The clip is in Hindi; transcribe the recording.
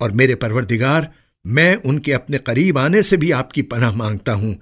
और मेरे परवरदिगार मैं उनके अपने करीब आने से भी आपकी पनाह माँगता हूँ।